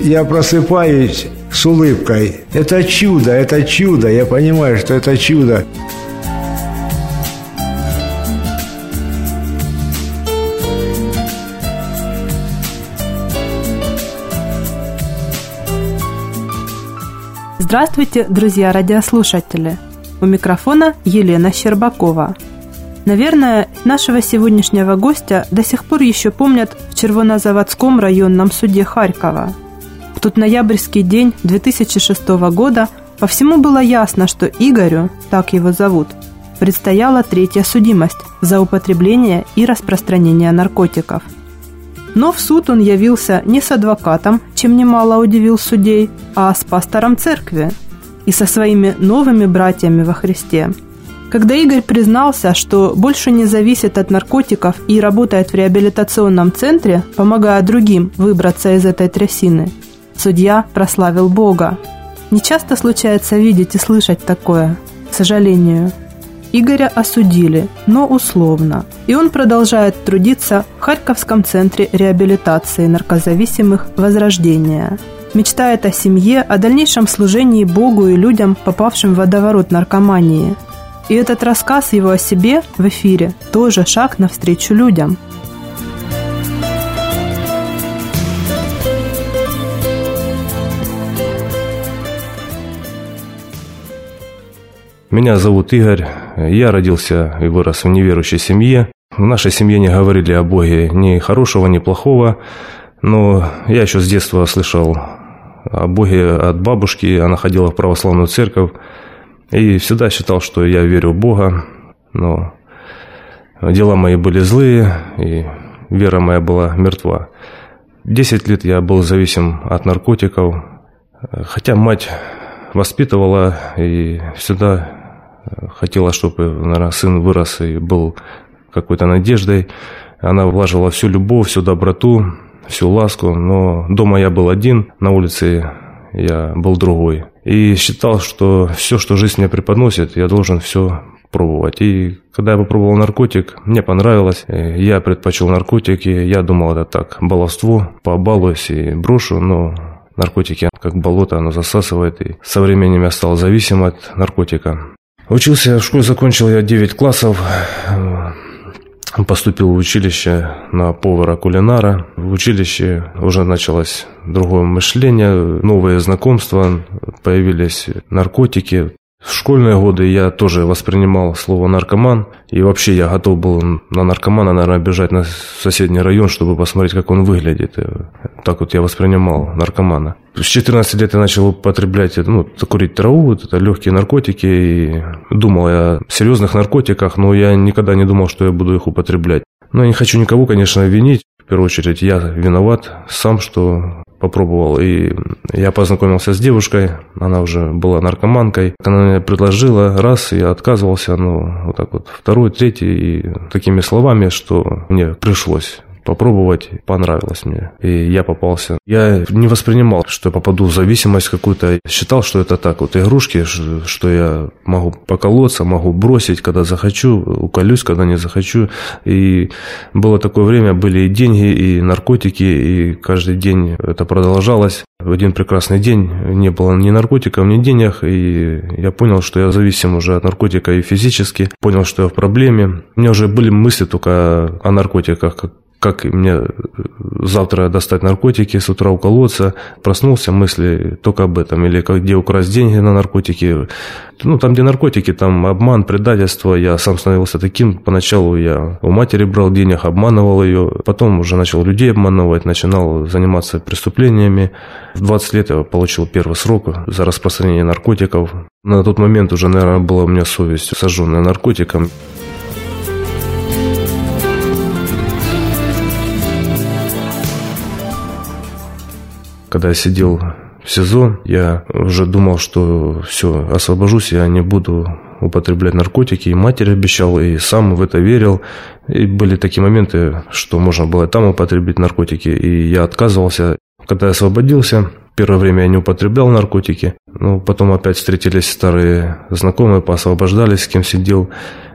Я просыпаюсь с улыбкой. Это чудо, это чудо. Я понимаю, что это чудо. Здравствуйте, друзья радиослушатели! У микрофона Елена Щербакова. Наверное, нашего сегодняшнего гостя до сих пор еще помнят в Червонозаводском районном суде Харькова. В тот ноябрьский день 2006 года по всему было ясно, что Игорю, так его зовут, предстояла третья судимость за употребление и распространение наркотиков – но в суд он явился не с адвокатом, чем немало удивил судей, а с пастором церкви и со своими новыми братьями во Христе. Когда Игорь признался, что больше не зависит от наркотиков и работает в реабилитационном центре, помогая другим выбраться из этой трясины, судья прославил Бога. Не часто случается видеть и слышать такое, к сожалению. Игоря осудили, но условно. И он продолжает трудиться в Харьковском центре реабилитации наркозависимых «Возрождения». Мечтает о семье, о дальнейшем служении Богу и людям, попавшим в водоворот наркомании. И этот рассказ его о себе в эфире тоже шаг навстречу людям – Меня зовут Игорь. Я родился и вырос в неверующей семье. В нашей семье не говорили о Боге ни хорошего, ни плохого. Но я еще с детства слышал о Боге от бабушки. Она ходила в православную церковь. И всегда считал, что я верю в Бога. Но дела мои были злые, и вера моя была мертва. Десять лет я был зависим от наркотиков. Хотя мать воспитывала и всегда хотела, чтобы, наверное, сын вырос и был какой-то надеждой. Она вложила всю любовь, всю доброту, всю ласку, но дома я был один, на улице я был другой. И считал, что все, что жизнь мне преподносит, я должен все пробовать. И когда я попробовал наркотик, мне понравилось. Я предпочел наркотики. Я думал, это так, баловство, побалуюсь и брошу, но наркотики, как болото, оно засасывает. И со временем я стал зависим от наркотика. Учился в школе, закончил я 9 классов. Поступил в училище на повара-кулинара. В училище уже началось другое мышление, новые знакомства, появились наркотики. В школьные годы я тоже воспринимал слово «наркоман», и вообще я готов был на наркомана, наверное, бежать на соседний район, чтобы посмотреть, как он выглядит. Так вот я воспринимал наркомана. С 14 лет я начал употреблять, ну, курить траву, вот это легкие наркотики, и думал я о серьезных наркотиках, но я никогда не думал, что я буду их употреблять. Но я не хочу никого, конечно, винить. В первую очередь я виноват сам, что попробовал. И я познакомился с девушкой, она уже была наркоманкой. Она мне предложила, раз, я отказывался, ну, вот так вот, второй, третий, и такими словами, что мне пришлось попробовать, понравилось мне. И я попался. Я не воспринимал, что я попаду в зависимость какую-то. Считал, что это так, вот игрушки, что я могу поколоться, могу бросить, когда захочу, уколюсь, когда не захочу. И было такое время, были и деньги, и наркотики, и каждый день это продолжалось. В один прекрасный день не было ни наркотиков, ни денег, и я понял, что я зависим уже от наркотика и физически. Понял, что я в проблеме. У меня уже были мысли только о наркотиках, как как мне завтра достать наркотики, с утра уколоться. Проснулся, мысли только об этом. Или как, где украсть деньги на наркотики. Ну, там, где наркотики, там обман, предательство. Я сам становился таким. Поначалу я у матери брал денег, обманывал ее. Потом уже начал людей обманывать, начинал заниматься преступлениями. В 20 лет я получил первый срок за распространение наркотиков. На тот момент уже, наверное, была у меня совесть сожженная наркотиком. Когда я сидел в СИЗО, я уже думал, что все, освобожусь, я не буду употреблять наркотики. И матери обещал, и сам в это верил. И были такие моменты, что можно было там употребить наркотики, и я отказывался. Когда я освободился, первое время я не употреблял наркотики, но потом опять встретились старые знакомые, поосвобождались, с кем сидел.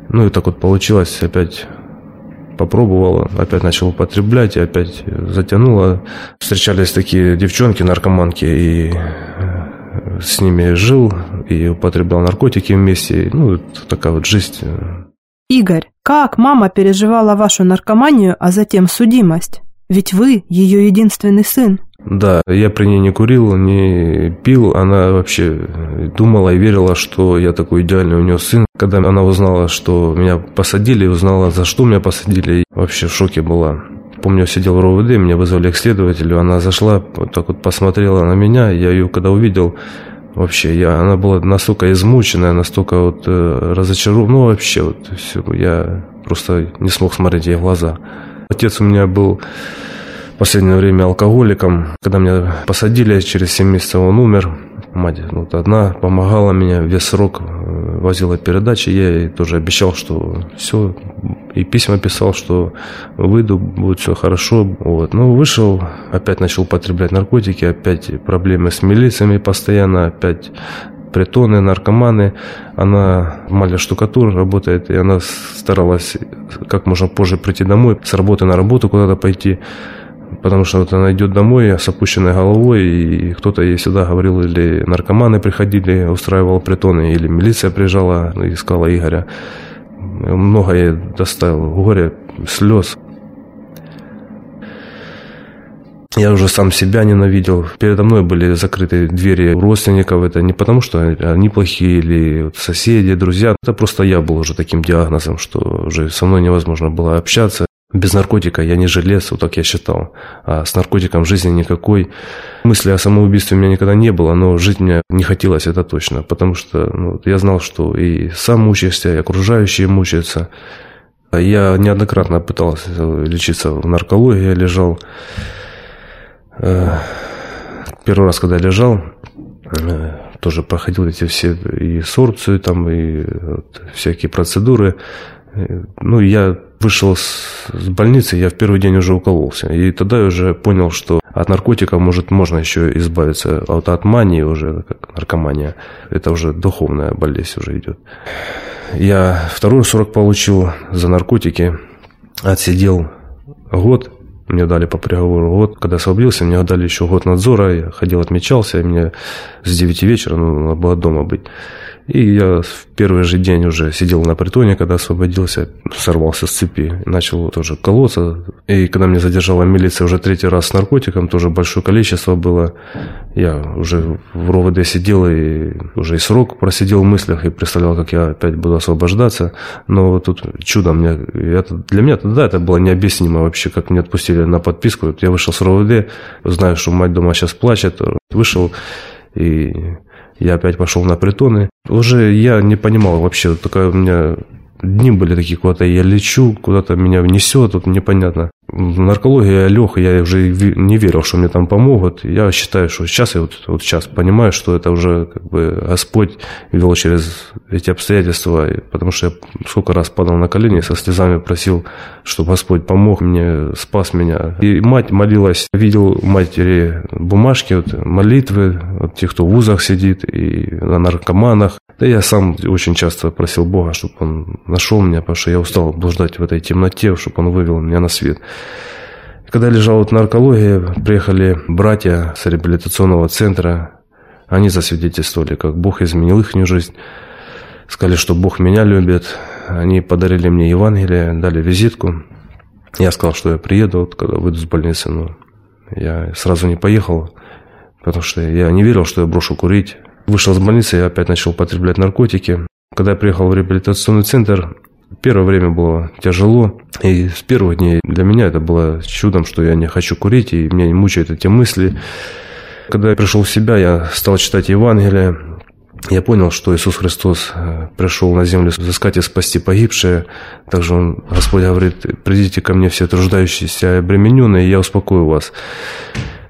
Ну и так вот получилось, опять попробовала, опять начал употреблять, и опять затянуло. Встречались такие девчонки, наркоманки, и э, с ними жил, и употреблял наркотики вместе. Ну, такая вот жизнь. Игорь, как мама переживала вашу наркоманию, а затем судимость? Ведь вы ее единственный сын. Да, я при ней не курил, не пил. Она вообще думала и верила, что я такой идеальный у нее сын. Когда она узнала, что меня посадили, узнала, за что меня посадили, вообще в шоке была. Помню, сидел в РОВД, меня вызвали к следователю, она зашла, вот так вот посмотрела на меня, я ее когда увидел, вообще, я, она была настолько измученная, настолько вот э, разочарована, ну вообще, вот все, я просто не смог смотреть ей в глаза. Отец у меня был в последнее время алкоголиком. Когда меня посадили, через 7 месяцев он умер. Мать вот одна помогала мне весь срок, э, возила передачи. Я ей тоже обещал, что все, и письма писал, что выйду, будет все хорошо. Вот. Ну, вышел, опять начал употреблять наркотики, опять проблемы с милициями постоянно, опять притоны, наркоманы. Она в мале штукатур работает, и она старалась как можно позже прийти домой, с работы на работу куда-то пойти потому что вот она идет домой с опущенной головой, и кто-то ей всегда говорил, или наркоманы приходили, устраивал притоны, или милиция приезжала, искала Игоря. Много ей доставил горя, слез. Я уже сам себя ненавидел. Передо мной были закрыты двери родственников. Это не потому, что они плохие или соседи, друзья. Это просто я был уже таким диагнозом, что уже со мной невозможно было общаться. Без наркотика я не желез, вот так я считал. А с наркотиком жизни никакой. Мысли о самоубийстве у меня никогда не было, но жить мне не хотелось, это точно. Потому что ну, я знал, что и сам мучаешься, и окружающие мучаются. Я неоднократно пытался лечиться в наркологии, я лежал. Э, первый раз, когда лежал, э, тоже проходил эти все и сорбцию, там, и вот, всякие процедуры. Э, ну, я вышел с, с больницы, я в первый день уже укололся. И тогда я уже понял, что от наркотиков, может, можно еще избавиться. А вот от мании уже, как наркомания, это уже духовная болезнь уже идет. Я второй срок получил за наркотики, отсидел год, мне дали по приговору год. Когда освободился, мне дали еще год надзора. Я ходил, отмечался, и мне с 9 вечера ну, надо было дома быть. И я в первый же день уже сидел на притоне, когда освободился, сорвался с цепи, начал тоже колоться. И когда меня задержала милиция уже третий раз с наркотиком, тоже большое количество было. Я уже в РОВД сидел и уже и срок просидел в мыслях и представлял, как я опять буду освобождаться. Но тут чудо мне, это, для меня тогда это было необъяснимо вообще, как меня отпустили на подписку. Я вышел с РОВД, знаю, что мать дома сейчас плачет, вышел и я опять пошел на притоны. Уже я не понимал вообще, такая у меня дни были такие, куда-то я лечу, куда-то меня внесет, тут непонятно. В наркологии я лег, я уже не верил, что мне там помогут. Я считаю, что сейчас я вот, вот сейчас понимаю, что это уже как бы Господь вел через эти обстоятельства, потому что я сколько раз падал на колени, со слезами просил, чтобы Господь помог мне, спас меня. И мать молилась, видел матери бумажки, вот, молитвы, вот, тех, кто в вузах сидит, и на наркоманах. Да я сам очень часто просил Бога, чтобы Он нашел меня, потому что я устал блуждать в этой темноте, чтобы Он вывел меня на свет. Когда лежал вот на наркологии, приехали братья с реабилитационного центра. Они засвидетельствовали, как Бог изменил их жизнь. Сказали, что Бог меня любит. Они подарили мне Евангелие, дали визитку. Я сказал, что я приеду, вот, когда выйду с больницы, но я сразу не поехал, потому что я не верил, что я брошу курить. Вышел из больницы, я опять начал употреблять наркотики. Когда я приехал в реабилитационный центр, Первое время было тяжело, и с первых дней для меня это было чудом, что я не хочу курить, и меня не мучают эти мысли. Когда я пришел в себя, я стал читать Евангелие, я понял, что Иисус Христос э, пришел на землю взыскать и спасти погибшие. Также Он, Господь говорит, придите ко мне все труждающиеся и обремененные, и я успокою вас.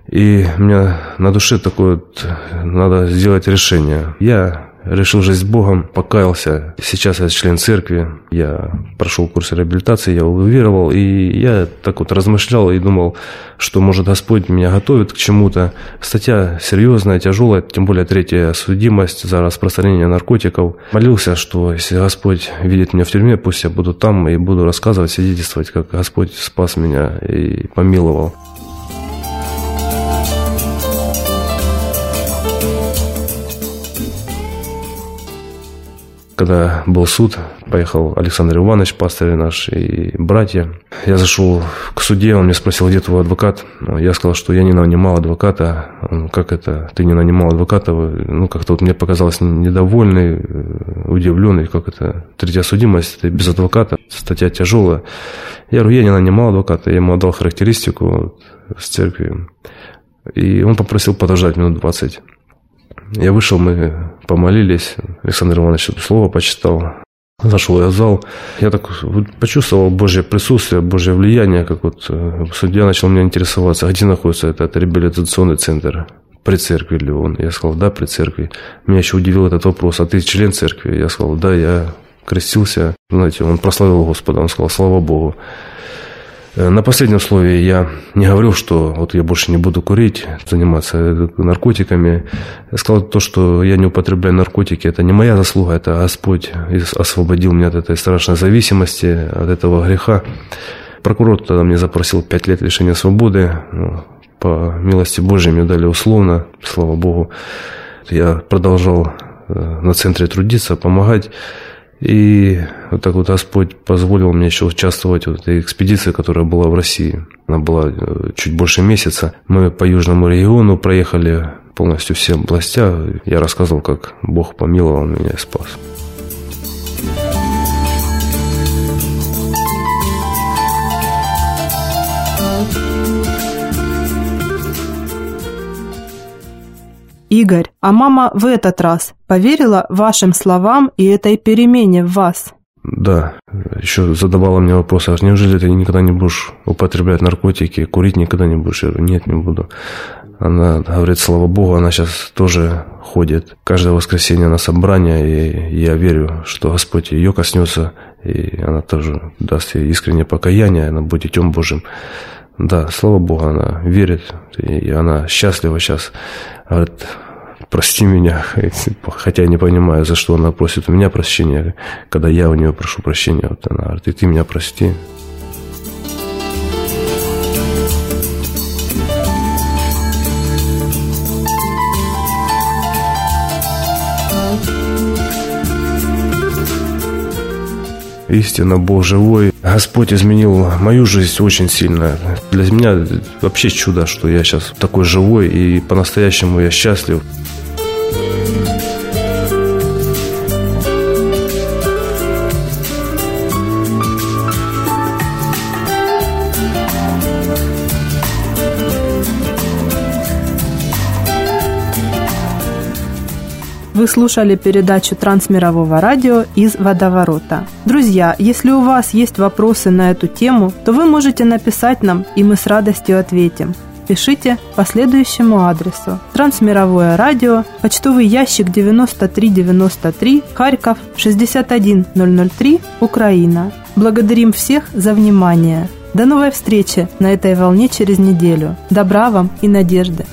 И у меня на душе такое вот, надо сделать решение. Я решил жить с Богом, покаялся. Сейчас я член церкви, я прошел курс реабилитации, я уверовал, и я так вот размышлял и думал, что, может, Господь меня готовит к чему-то. Статья серьезная, тяжелая, тем более третья судимость за распространение наркотиков. Молился, что если Господь видит меня в тюрьме, пусть я буду там и буду рассказывать, свидетельствовать, как Господь спас меня и помиловал. Когда был суд, поехал Александр Иванович, пастырь наш и братья. Я зашел к суде, он мне спросил, где твой адвокат? Я сказал, что я не нанимал адвоката. Он, как это, ты не нанимал адвоката? Ну, как-то вот мне показалось недовольный, удивленный, как это, третья судимость, это без адвоката, статья тяжелая. Я говорю, я не нанимал адвоката, я ему отдал характеристику с церкви. И он попросил подождать минут 20. Я вышел, мы помолились. Александр Иванович слово почитал. Зашел я в зал. Я так почувствовал Божье присутствие, Божье влияние, как вот э, судья начал меня интересоваться, где находится этот реабилитационный центр. При церкви ли он? Я сказал, да, при церкви. Меня еще удивил этот вопрос, а ты член церкви? Я сказал, да, я крестился. Знаете, он прославил Господа, он сказал, слава Богу. Э, на последнем слове я не говорил, что вот я больше не буду курить, заниматься наркотиками. Я сказал то, что я не употребляю наркотики, это не моя заслуга, это Господь освободил меня от этой страшной зависимости, от этого греха. Прокурор тогда мне запросил 5 лет лишения свободы. Ну, по милости Божьей мне дали условно, слава Богу. Я продолжал э, на центре трудиться, помогать. И вот так вот Господь позволил мне еще участвовать в этой экспедиции, которая была в России. Она была э, чуть больше месяца. Мы по южному региону проехали полностью все областя. Я рассказывал, как Бог помиловал меня и спас. Игорь, а мама в этот раз поверила вашим словам и этой перемене в вас? Да, еще задавала мне вопрос, а неужели ты никогда не будешь употреблять наркотики, курить никогда не будешь? Я говорю, нет, не буду. Она говорит, слава Богу, она сейчас тоже ходит. Каждое воскресенье на собрание, и я верю, что Господь ее коснется, и она тоже даст ей искреннее покаяние, она будет Детем Божьим. Да, слава Богу, она верит, и она счастлива сейчас. Говорит, прости меня, хотя я не понимаю, за что она просит у меня прощения, когда я у нее прошу прощения, вот она говорит, и ты меня прости. Истинно Бог живой. Господь изменил мою жизнь очень сильно. Для меня вообще чудо, что я сейчас такой живой и по-настоящему я счастлив. Вы слушали передачу Трансмирового радио из Водоворота. Друзья, если у вас есть вопросы на эту тему, то вы можете написать нам, и мы с радостью ответим. Пишите по следующему адресу. Трансмировое радио, почтовый ящик 9393, Харьков 61003, Украина. Благодарим всех за внимание. До новой встречи на этой волне через неделю. Добра вам и надежды!